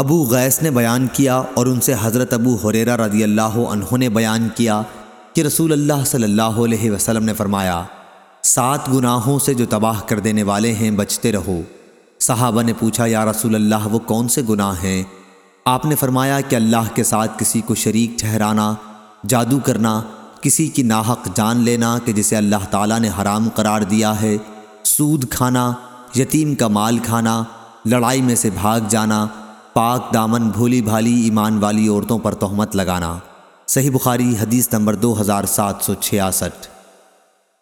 ابو غیس نے بیان کیا اور ان سے حضرت ابو حریرہ رضی اللہ عنہ نے بیان کیا کہ رسول اللہ صلی اللہ علیہ وسلم نے فرمایا، سات گناہوں سے جو تباہ کر دینے والے ہیں بچتے رہو۔ صحابہ نے پوچھا، یا رسول اللہ، وہ کون سے گناہ ہیں؟ آپ نے فرمایا کہ اللہ کے ساتھ کسی کو شریک ٹھہرانا، جادو کرنا، کسی کی ناحق جان لینا کہ جسے اللہ تعالیٰ نے حرام قرار دیا ہے، سود کھانا، یتیم کا مال کھانا، لڑائی میں سے بھاگ جانا پاک دامن بھولی بھالی ایمان والی عورتوں پر تہمت لگانا۔ صحیح بخاری حدیث نمبر دو ہزار سات سو چھیاسٹھ۔